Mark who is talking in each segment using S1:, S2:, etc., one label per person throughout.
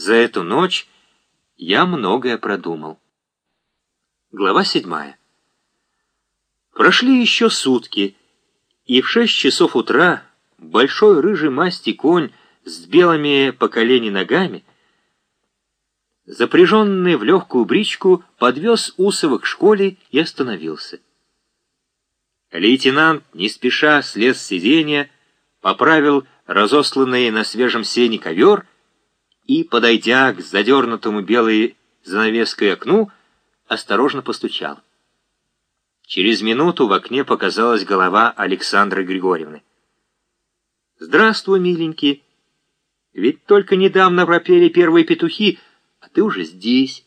S1: За эту ночь я многое продумал. Глава седьмая. Прошли еще сутки, и в шесть часов утра большой рыжий масти конь с белыми по колени ногами, запряженный в легкую бричку, подвез Усова к школе и остановился. Лейтенант, не спеша, слез с сиденья, поправил разосланный на свежем сене ковер и, подойдя к задернутому белой занавеской окну, осторожно постучал. Через минуту в окне показалась голова Александры Григорьевны. «Здравствуй, миленький. Ведь только недавно пропели первые петухи, а ты уже здесь.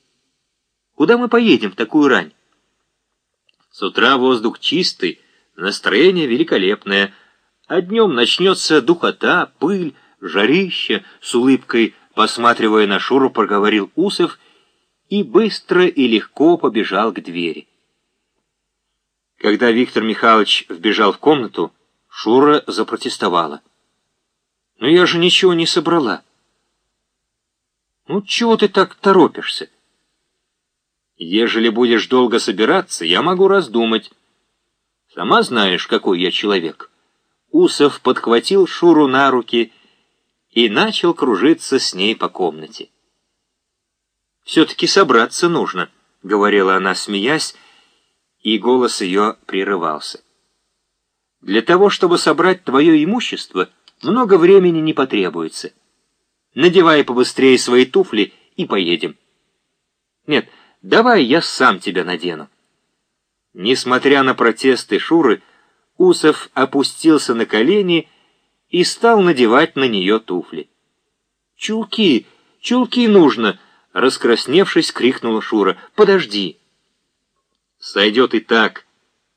S1: Куда мы поедем в такую рань?» С утра воздух чистый, настроение великолепное, а днем начнется духота, пыль, жарище, с улыбкой, посматривая на Шуру, проговорил Усов и быстро и легко побежал к двери. Когда Виктор Михайлович вбежал в комнату, Шура запротестовала. «Но я же ничего не собрала». «Ну, чего ты так торопишься?» «Ежели будешь долго собираться, я могу раздумать. Сама знаешь, какой я человек». Усов подхватил Шуру на руки и начал кружиться с ней по комнате. «Все-таки собраться нужно», — говорила она, смеясь, и голос ее прерывался. «Для того, чтобы собрать твое имущество, много времени не потребуется. Надевай побыстрее свои туфли и поедем. Нет, давай я сам тебя надену». Несмотря на протесты Шуры, Усов опустился на колени и стал надевать на нее туфли. «Чулки! Чулки нужно!» — раскрасневшись, крикнула Шура. «Подожди!» Сойдет и так.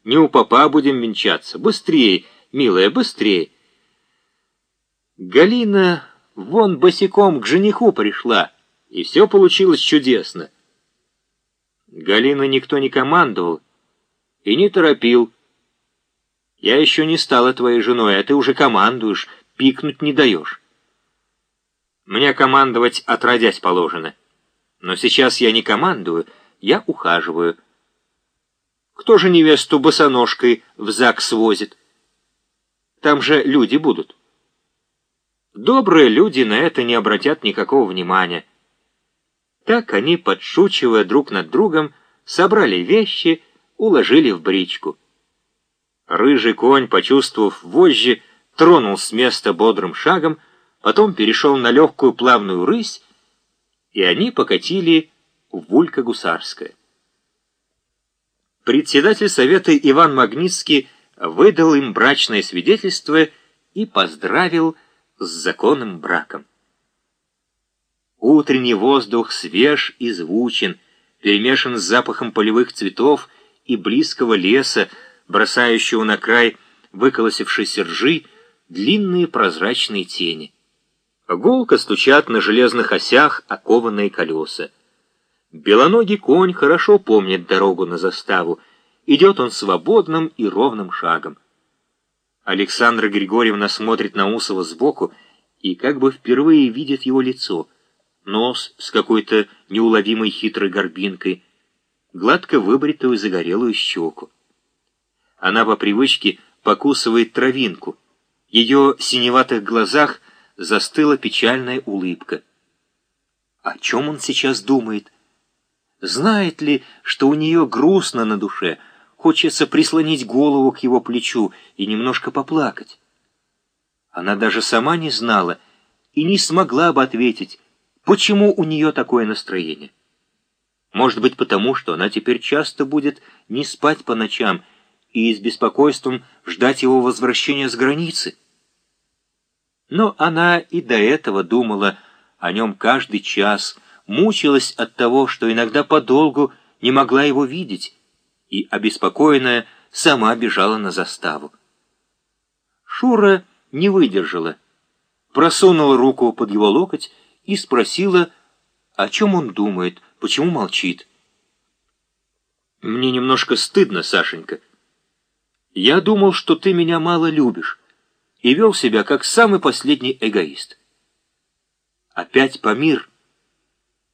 S1: Не у папа будем венчаться. Быстрее, милая, быстрее. Галина вон босиком к жениху пришла, и все получилось чудесно. Галина никто не командовал и не торопил. Я еще не стала твоей женой, а ты уже командуешь, пикнуть не даешь. Мне командовать отродясь положено. Но сейчас я не командую, я ухаживаю. Кто же невесту босоножкой в ЗАГС возит? Там же люди будут. Добрые люди на это не обратят никакого внимания. Так они, подшучивая друг над другом, собрали вещи, уложили в бричку. Рыжий конь, почувствовав вожжи, тронул с места бодрым шагом, потом перешел на легкую плавную рысь, и они покатили в Вулька-Гусарское. Председатель совета Иван Магнитский выдал им брачное свидетельство и поздравил с законным браком. Утренний воздух свеж и звучен, перемешан с запахом полевых цветов и близкого леса, бросающего на край выколосившейся ржи длинные прозрачные тени. Гулко стучат на железных осях окованные колеса. Белоногий конь хорошо помнит дорогу на заставу. Идет он свободным и ровным шагом. Александра Григорьевна смотрит на Усова сбоку и как бы впервые видит его лицо. Нос с какой-то неуловимой хитрой горбинкой, гладко выбритую загорелую щеку. Она по привычке покусывает травинку. Ее синеватых глазах застыла печальная улыбка. О чем он сейчас думает? Знает ли, что у нее грустно на душе, хочется прислонить голову к его плечу и немножко поплакать? Она даже сама не знала и не смогла бы ответить, почему у нее такое настроение. Может быть, потому, что она теперь часто будет не спать по ночам и с беспокойством ждать его возвращения с границы. Но она и до этого думала о нем каждый час, мучилась от того, что иногда подолгу не могла его видеть, и, обеспокоенная, сама бежала на заставу. Шура не выдержала, просунула руку под его локоть и спросила, о чем он думает, почему молчит. «Мне немножко стыдно, Сашенька. Я думал, что ты меня мало любишь, и вел себя как самый последний эгоист. Опять Памир —